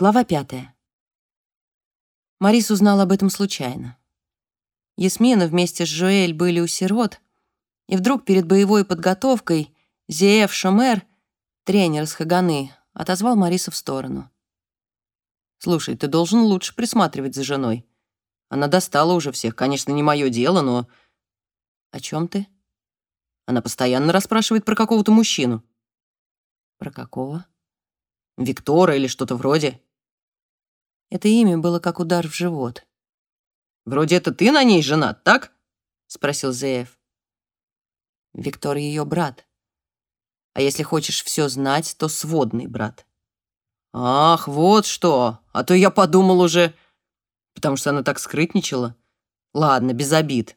Глава пятая. Марис узнал об этом случайно. Ясмина вместе с Жоэль были у сирот, и вдруг перед боевой подготовкой Зиэф Шомер, тренер из Хаганы, отозвал Мариса в сторону. «Слушай, ты должен лучше присматривать за женой. Она достала уже всех. Конечно, не мое дело, но...» «О чем ты?» Она постоянно расспрашивает про какого-то мужчину. «Про какого?» «Виктора или что-то вроде». Это имя было как удар в живот. «Вроде это ты на ней женат, так?» — спросил Зеев. Виктор ее брат. А если хочешь все знать, то сводный брат. «Ах, вот что! А то я подумал уже...» Потому что она так скрытничала. Ладно, без обид.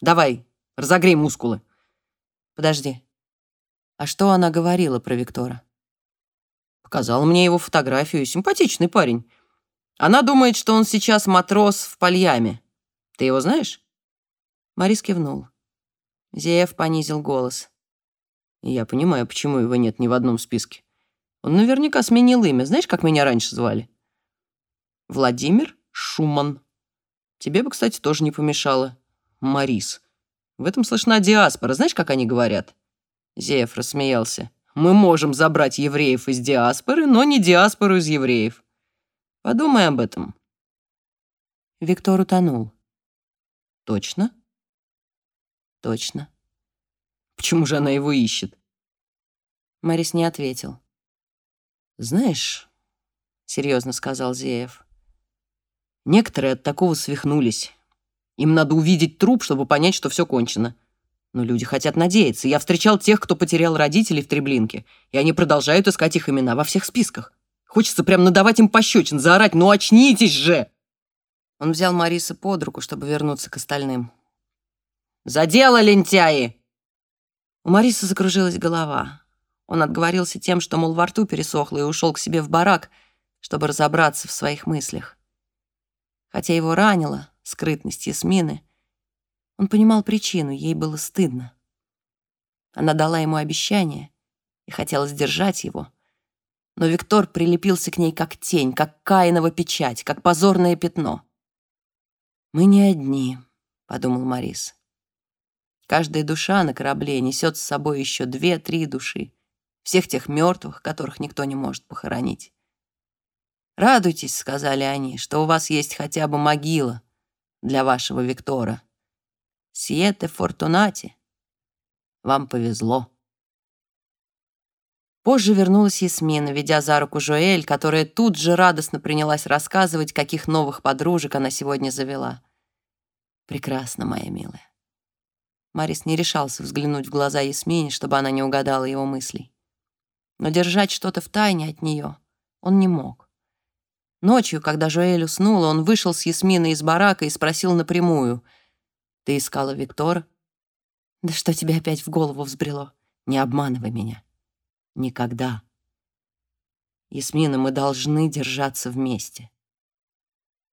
Давай, разогрей мускулы. Подожди. А что она говорила про Виктора? Показала мне его фотографию. Симпатичный парень. Она думает, что он сейчас матрос в Пальяме. Ты его знаешь?» Марис кивнул. Зеев понизил голос. «Я понимаю, почему его нет ни в одном списке. Он наверняка сменил имя. Знаешь, как меня раньше звали?» «Владимир Шуман. Тебе бы, кстати, тоже не помешало. Марис. В этом слышна диаспора. Знаешь, как они говорят?» Зеев рассмеялся. «Мы можем забрать евреев из диаспоры, но не диаспору из евреев. Подумай об этом». Виктор утонул. «Точно?» «Точно». «Почему же она его ищет?» Морис не ответил. «Знаешь», — серьезно сказал Зеев, «некоторые от такого свихнулись. Им надо увидеть труп, чтобы понять, что все кончено. Но люди хотят надеяться. Я встречал тех, кто потерял родителей в Треблинке, и они продолжают искать их имена во всех списках. Хочется прям надавать им пощечин, заорать «Ну очнитесь же!» Он взял Мариса под руку, чтобы вернуться к остальным. «За дело, лентяи!» У Мариса закружилась голова. Он отговорился тем, что, мол, во рту пересохло, и ушел к себе в барак, чтобы разобраться в своих мыслях. Хотя его ранила скрытность Ясмины, он понимал причину, ей было стыдно. Она дала ему обещание и хотела сдержать его — но Виктор прилепился к ней как тень, как Каинова печать, как позорное пятно. «Мы не одни», — подумал Морис. «Каждая душа на корабле несет с собой еще две-три души, всех тех мертвых, которых никто не может похоронить. «Радуйтесь», — сказали они, — «что у вас есть хотя бы могила для вашего Виктора. Сиете фортунати. Вам повезло». Позже вернулась Ясмина, ведя за руку Жоэль, которая тут же радостно принялась рассказывать, каких новых подружек она сегодня завела. «Прекрасно, моя милая». Марис не решался взглянуть в глаза Ясмине, чтобы она не угадала его мыслей. Но держать что-то в тайне от нее он не мог. Ночью, когда Жоэль уснула, он вышел с Ясминой из барака и спросил напрямую. «Ты искала Виктора?» «Да что тебе опять в голову взбрело? Не обманывай меня». Никогда. Ясмина, мы должны держаться вместе.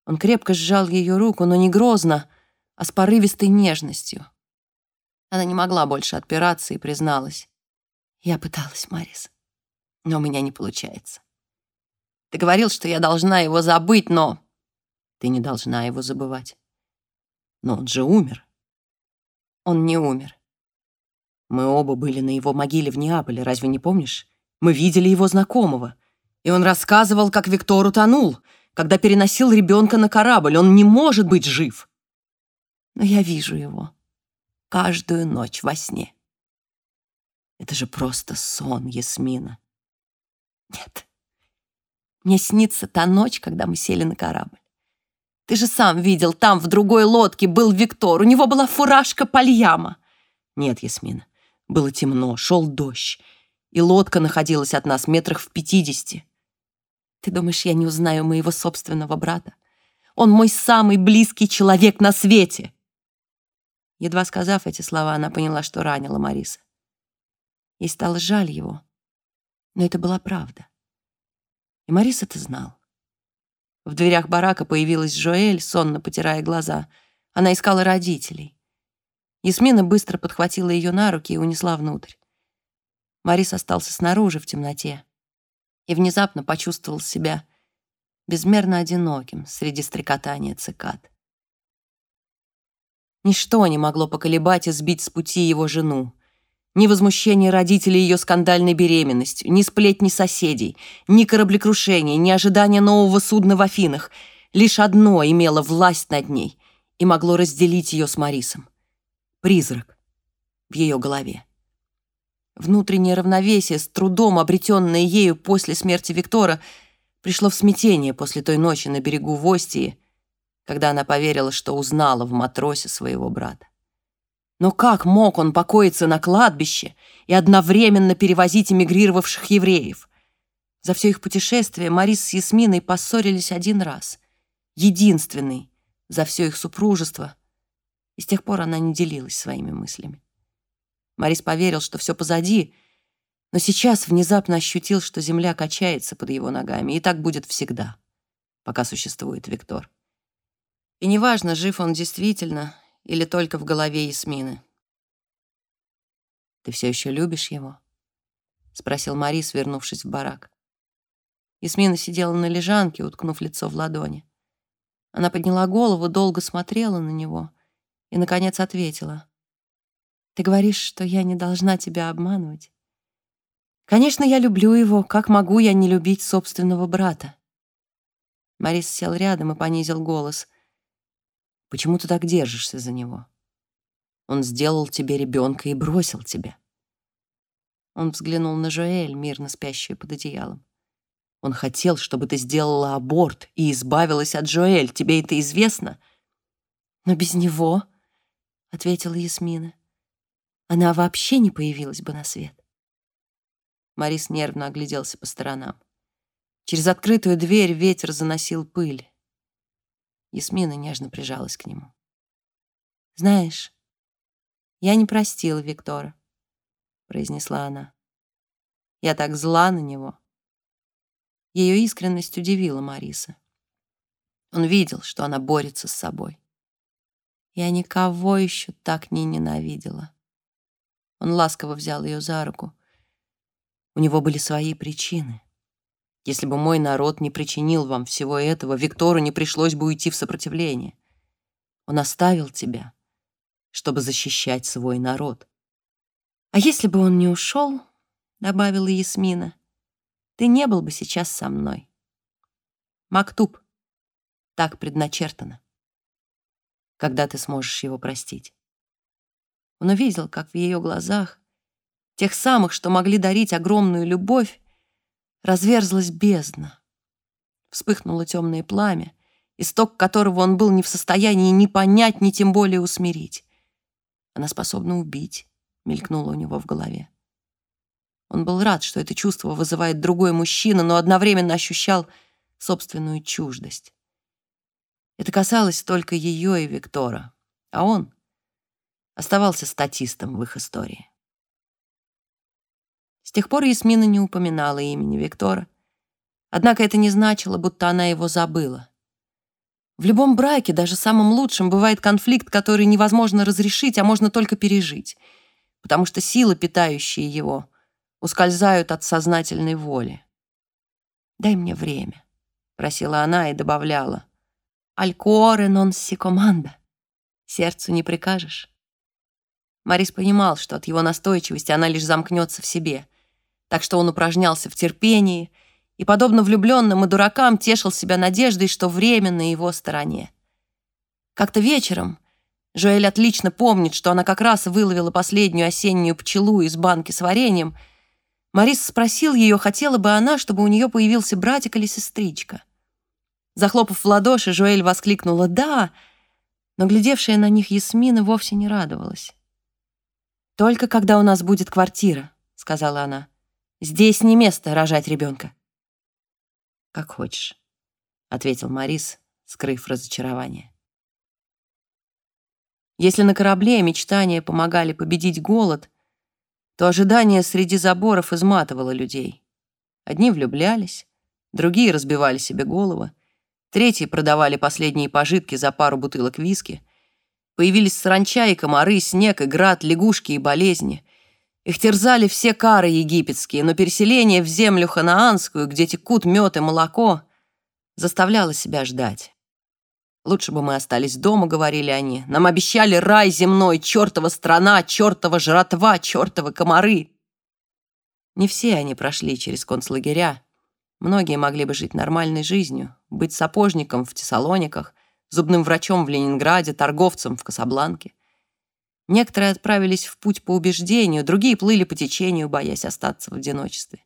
Он крепко сжал ее руку, но не грозно, а с порывистой нежностью. Она не могла больше отпираться и призналась. Я пыталась, Марис, но у меня не получается. Ты говорил, что я должна его забыть, но... Ты не должна его забывать. Но он же умер. Он не умер. Мы оба были на его могиле в Неаполе, разве не помнишь? Мы видели его знакомого. И он рассказывал, как Виктор утонул, когда переносил ребенка на корабль. Он не может быть жив. Но я вижу его каждую ночь во сне. Это же просто сон, Ясмина. Нет. Мне снится та ночь, когда мы сели на корабль. Ты же сам видел, там, в другой лодке, был Виктор. У него была фуражка пальяма. Нет, Ясмина, было темно, шел дождь, и лодка находилась от нас метрах в пятидесяти. Ты думаешь, я не узнаю моего собственного брата? Он мой самый близкий человек на свете!» Едва сказав эти слова, она поняла, что ранила Мариса. Ей стало жаль его, но это была правда. И Марис это знал. В дверях барака появилась Жоэль, сонно потирая глаза. Она искала родителей. Ясмина быстро подхватила ее на руки и унесла внутрь. Марис остался снаружи в темноте и внезапно почувствовал себя безмерно одиноким среди стрекотания цикад. Ничто не могло поколебать и сбить с пути его жену. Ни возмущение родителей ее скандальной беременностью, ни сплетни соседей, ни кораблекрушение, ни ожидание нового судна в Афинах. Лишь одно имело власть над ней и могло разделить ее с Марисом. Призрак в ее голове. Внутреннее равновесие, с трудом обретенное ею после смерти Виктора, пришло в смятение после той ночи на берегу Востии, когда она поверила, что узнала в матросе своего брата. Но как мог он покоиться на кладбище и одновременно перевозить эмигрировавших евреев? За все их путешествие Марис с Ясминой поссорились один раз. Единственный за все их супружество. И с тех пор она не делилась своими мыслями. Марис поверил, что все позади, но сейчас внезапно ощутил, что земля качается под его ногами, и так будет всегда, пока существует Виктор. И неважно, жив он действительно или только в голове Ясмины. «Ты все еще любишь его?» — спросил Марис, вернувшись в барак. Ясмина сидела на лежанке, уткнув лицо в ладони. Она подняла голову, долго смотрела на него и, наконец, ответила. Ты говоришь, что я не должна тебя обманывать. Конечно, я люблю его. Как могу я не любить собственного брата? Марис сел рядом и понизил голос. Почему ты так держишься за него? Он сделал тебе ребенка и бросил тебя. Он взглянул на Жоэль, мирно спящую под одеялом. Он хотел, чтобы ты сделала аборт и избавилась от Жоэль. Тебе это известно? Но без него, — ответила Ясмина она вообще не появилась бы на свет. Марис нервно огляделся по сторонам. Через открытую дверь ветер заносил пыль. Ясмина нежно прижалась к нему. «Знаешь, я не простила Виктора», — произнесла она. «Я так зла на него». Ее искренность удивила Мариса. Он видел, что она борется с собой. Я никого еще так не ненавидела. Он ласково взял ее за руку. У него были свои причины. Если бы мой народ не причинил вам всего этого, Виктору не пришлось бы уйти в сопротивление. Он оставил тебя, чтобы защищать свой народ. А если бы он не ушел, добавила Ясмина, ты не был бы сейчас со мной. Мактуб. Так предначертано. Когда ты сможешь его простить? Он увидел, как в ее глазах, тех самых, что могли дарить огромную любовь, разверзлась бездна. Вспыхнуло темное пламя, исток которого он был не в состоянии ни понять, ни тем более усмирить. Она способна убить, мелькнуло у него в голове. Он был рад, что это чувство вызывает другой мужчина, но одновременно ощущал собственную чуждость. Это касалось только ее и Виктора, а он оставался статистом в их истории. С тех пор Ясмина не упоминала имени Виктора, однако это не значило, будто она его забыла. В любом браке, даже самом лучшем, бывает конфликт, который невозможно разрешить, а можно только пережить, потому что силы, питающие его, ускользают от сознательной воли. «Дай мне время», — просила она и добавляла. «Алькуоре нон си команда. Сердцу не прикажешь». Марис понимал, что от его настойчивости она лишь замкнется в себе. Так что он упражнялся в терпении и, подобно влюбленным и дуракам, тешил себя надеждой, что время на его стороне. Как-то вечером Жоэль отлично помнит, что она как раз выловила последнюю осеннюю пчелу из банки с вареньем. Марис спросил ее, хотела бы она, чтобы у нее появился братик или сестричка. Захлопав в ладоши, Жоэль воскликнула «Да!», но глядевшая на них Ясмина вовсе не радовалась. «Только когда у нас будет квартира», — сказала она. «Здесь не место рожать ребенка». «Как хочешь», — ответил Марис, скрыв разочарование. Если на корабле мечтания помогали победить голод, то ожидание среди заборов изматывало людей. Одни влюблялись, другие разбивали себе головы, третьи продавали последние пожитки за пару бутылок виски — Появились саранча и комары, снег и град, лягушки и болезни. Их терзали все кары египетские, но переселение в землю ханаанскую, где текут мед и молоко, заставляла себя ждать. Лучше бы мы остались дома, говорили они. Нам обещали рай земной, чертова страна, чертова жратва, чертовы комары. Не все они прошли через концлагеря. Многие могли бы жить нормальной жизнью, быть сапожником в Тессалониках, зубным врачом в Ленинграде, торговцем в Касабланке. Некоторые отправились в путь по убеждению, другие плыли по течению, боясь остаться в одиночестве.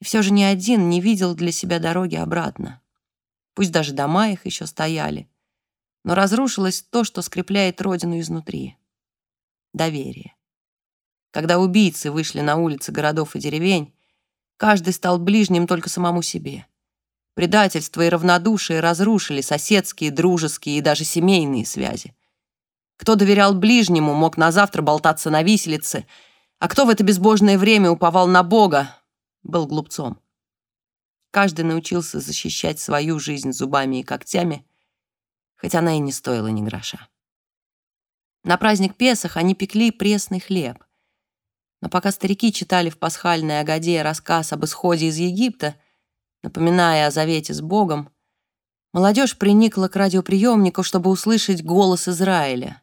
И все же ни один не видел для себя дороги обратно. Пусть даже дома их еще стояли, но разрушилось то, что скрепляет родину изнутри. Доверие. Когда убийцы вышли на улицы городов и деревень, каждый стал ближним только самому себе. Предательство и равнодушие разрушили соседские, дружеские и даже семейные связи. Кто доверял ближнему, мог на завтра болтаться на виселице, а кто в это безбожное время уповал на Бога, был глупцом. Каждый научился защищать свою жизнь зубами и когтями, хоть она и не стоила ни гроша. На праздник Песах они пекли пресный хлеб. Но пока старики читали в пасхальной Агаде рассказ об исходе из Египта, напоминая о завете с Богом, молодежь приникла к радиоприемнику, чтобы услышать голос Израиля.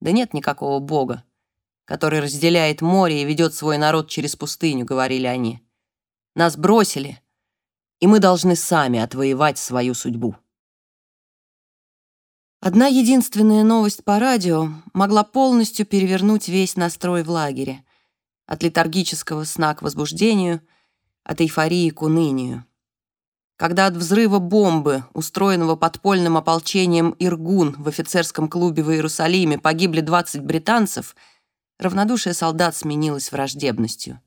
Да нет никакого Бога, который разделяет море и ведет свой народ через пустыню, говорили они. Нас бросили, и мы должны сами отвоевать свою судьбу. Одна единственная новость по радио могла полностью перевернуть весь настрой в лагере. От летаргического сна к возбуждению, от эйфории к унынию. Когда от взрыва бомбы, устроенного подпольным ополчением «Иргун» в офицерском клубе в Иерусалиме, погибли 20 британцев, равнодушие солдат сменилось враждебностью.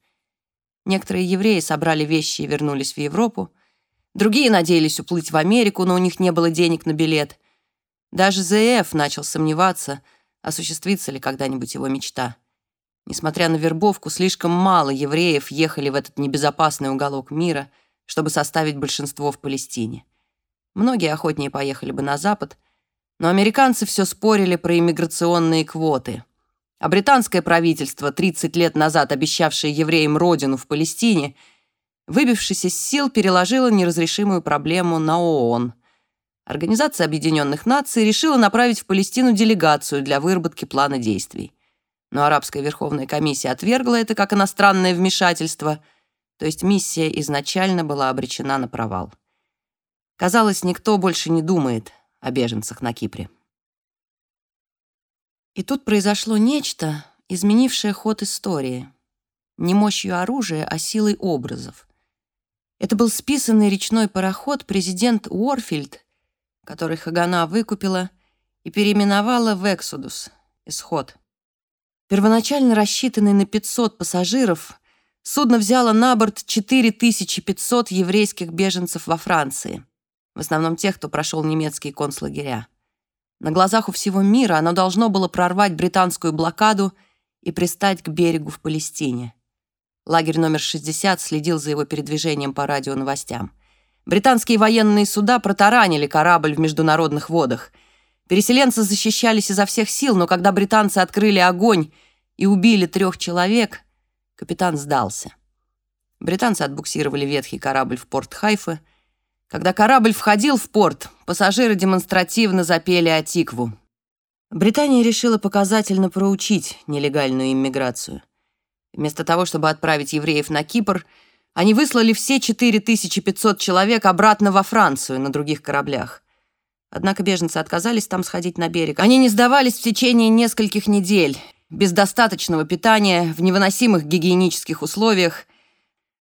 Некоторые евреи собрали вещи и вернулись в Европу, другие надеялись уплыть в Америку, но у них не было денег на билет. Даже ЗФ начал сомневаться, осуществится ли когда-нибудь его мечта. Несмотря на вербовку, слишком мало евреев ехали в этот небезопасный уголок мира — чтобы составить большинство в Палестине. Многие охотнее поехали бы на Запад, но американцы все спорили про иммиграционные квоты. А британское правительство, 30 лет назад обещавшее евреям родину в Палестине, выбившись из сил, переложило неразрешимую проблему на ООН. Организация Объединенных Наций решила направить в Палестину делегацию для выработки плана действий. Но арабская верховная комиссия отвергла это как иностранное вмешательство – то есть миссия изначально была обречена на провал. Казалось, никто больше не думает о беженцах на Кипре. И тут произошло нечто, изменившее ход истории. Не мощью оружия, а силой образов. Это был списанный речной пароход президент Уорфильд, который Хагана выкупила и переименовала в «Эксодус» — «Исход». Первоначально рассчитанный на 500 пассажиров, Судно взяло на борт 4500 еврейских беженцев во Франции, в основном тех, кто прошел немецкие концлагеря. На глазах у всего мира оно должно было прорвать британскую блокаду и пристать к берегу в Палестине. Лагерь номер 60 следил за его передвижением по радионовостям. Британские военные суда протаранили корабль в международных водах. Переселенцы защищались изо всех сил, но когда британцы открыли огонь и убили трех человек — Капитан сдался. Британцы отбуксировали ветхий корабль в порт Хайфы. Когда корабль входил в порт, пассажиры демонстративно запели Атикву. Британия решила показательно проучить нелегальную иммиграцию. Вместо того, чтобы отправить евреев на Кипр, они выслали все 4500 человек обратно во Францию на других кораблях. Однако беженцы отказались там сходить на берег. Они не сдавались в течение нескольких недель без достаточного питания, в невыносимых гигиенических условиях,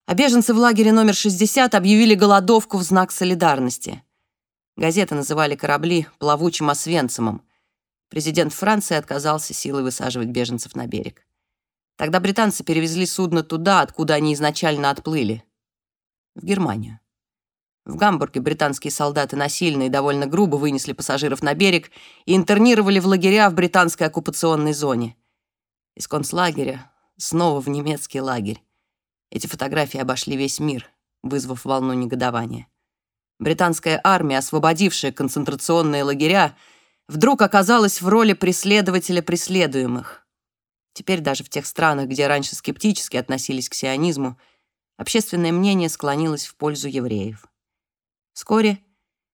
а беженцы в лагере номер 60 объявили голодовку в знак солидарности. Газеты называли корабли плавучим освенцимом. Президент Франции отказался силой высаживать беженцев на берег. Тогда британцы перевезли судно туда, откуда они изначально отплыли. В Германию. В Гамбурге британские солдаты насильно и довольно грубо вынесли пассажиров на берег и интернировали в лагеря в британской оккупационной зоне из концлагеря снова в немецкий лагерь. Эти фотографии обошли весь мир, вызвав волну негодования. Британская армия, освободившая концентрационные лагеря, вдруг оказалась в роли преследователя преследуемых. Теперь даже в тех странах, где раньше скептически относились к сионизму, общественное мнение склонилось в пользу евреев. Вскоре,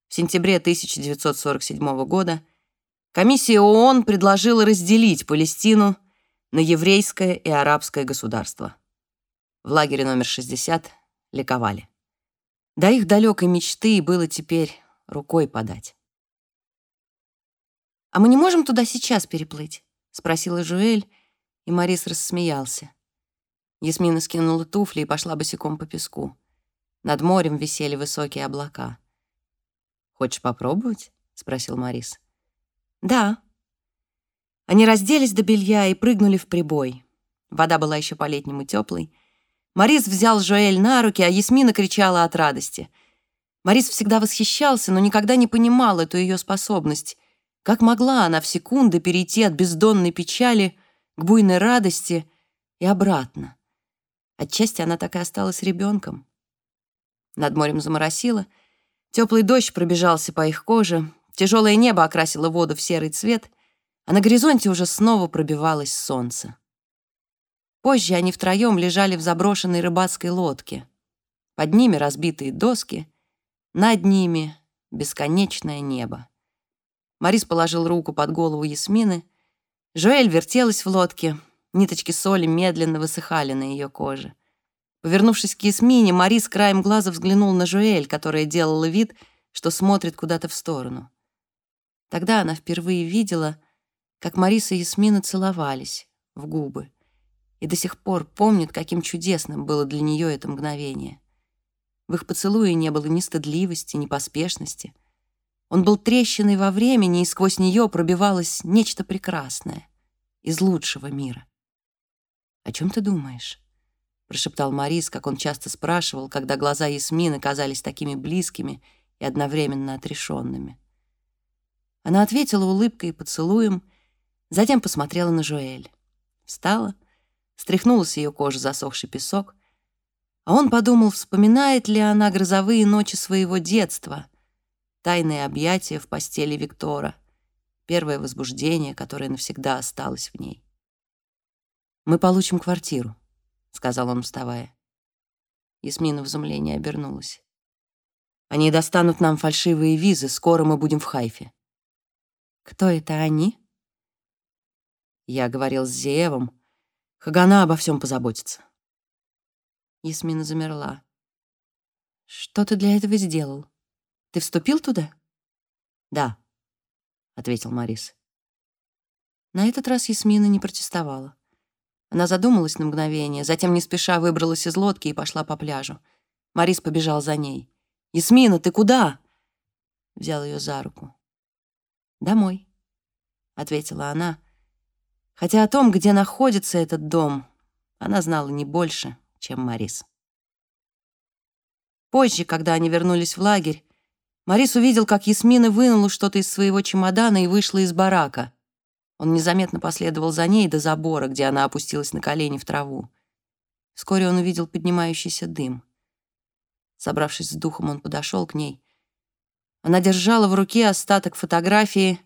в сентябре 1947 года, комиссия ООН предложила разделить Палестину на еврейское и арабское государство. В лагере номер 60 ликовали. До их далекой мечты было теперь рукой подать. «А мы не можем туда сейчас переплыть?» — спросила Жуэль, и Марис рассмеялся. Ясмина скинула туфли и пошла босиком по песку. Над морем висели высокие облака. «Хочешь попробовать?» — спросил Марис. «Да». Они разделись до белья и прыгнули в прибой. Вода была еще по-летнему теплой. Марис взял Жоэль на руки, а Ясмина кричала от радости. Марис всегда восхищался, но никогда не понимал эту ее способность. Как могла она в секунды перейти от бездонной печали к буйной радости и обратно? Отчасти она так и осталась ребенком. Над морем заморосило, теплый дождь пробежался по их коже, тяжелое небо окрасило воду в серый цвет, а на горизонте уже снова пробивалось солнце. Позже они втроем лежали в заброшенной рыбацкой лодке. Под ними разбитые доски, над ними бесконечное небо. Марис положил руку под голову Ясмины. Жоэль вертелась в лодке, ниточки соли медленно высыхали на ее коже. Повернувшись к Ясмине, Марис краем глаза взглянул на Жуэль, которая делала вид, что смотрит куда-то в сторону. Тогда она впервые видела, как Марис и Ясмина целовались в губы, и до сих пор помнит, каким чудесным было для нее это мгновение. В их поцелуе не было ни стыдливости, ни поспешности. Он был трещиной во времени, и сквозь нее пробивалось нечто прекрасное из лучшего мира. «О чем ты думаешь?» Прошептал Марис, как он часто спрашивал, когда глаза Ясмины казались такими близкими и одновременно отрешенными. Она ответила улыбкой и поцелуем, затем посмотрела на Жуэль. Встала, стряхнула с ее кожи засохший песок, а он подумал, вспоминает ли она грозовые ночи своего детства, тайные объятия в постели Виктора, первое возбуждение, которое навсегда осталось в ней. «Мы получим квартиру», — сказал он, вставая. Ясмина в изумлении обернулась. «Они достанут нам фальшивые визы, скоро мы будем в Хайфе». «Кто это они?» Я говорил с Зеевым. Хагана обо всем позаботится. Ясмина замерла. «Что ты для этого сделал? Ты вступил туда?» «Да», — ответил Марис. На этот раз Ясмина не протестовала. Она задумалась на мгновение, затем не спеша выбралась из лодки и пошла по пляжу. Марис побежал за ней. «Ясмина, ты куда?» Взял ее за руку. «Домой», — ответила она. Хотя о том, где находится этот дом, она знала не больше, чем Марис. Позже, когда они вернулись в лагерь, Марис увидел, как Ясмина вынула что-то из своего чемодана и вышла из барака. Он незаметно последовал за ней до забора, где она опустилась на колени в траву. Вскоре он увидел поднимающийся дым. Собравшись с духом, он подошел к ней. Она держала в руке остаток фотографии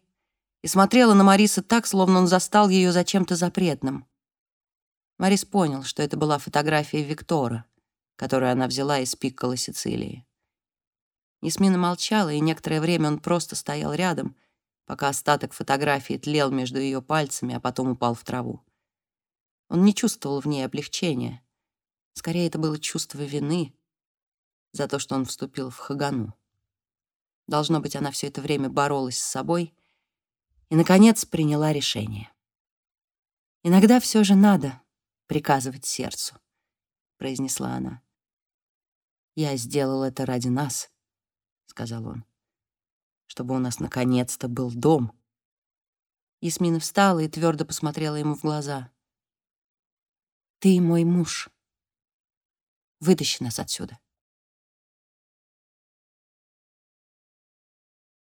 и смотрела на Мариса так, словно он застал ее за чем-то запретным. Марис понял, что это была фотография Виктора, которую она взяла из Пикколо Сицилии. Ясмина молчала, и некоторое время он просто стоял рядом — пока остаток фотографии тлел между ее пальцами, а потом упал в траву. Он не чувствовал в ней облегчения. Скорее, это было чувство вины за то, что он вступил в Хагану. Должно быть, она все это время боролась с собой и, наконец, приняла решение. «Иногда все же надо приказывать сердцу», — произнесла она. «Я сделал это ради нас», — сказал он чтобы у нас наконец-то был дом. Ясмина встала и твердо посмотрела ему в глаза. «Ты мой муж. Вытащи нас отсюда».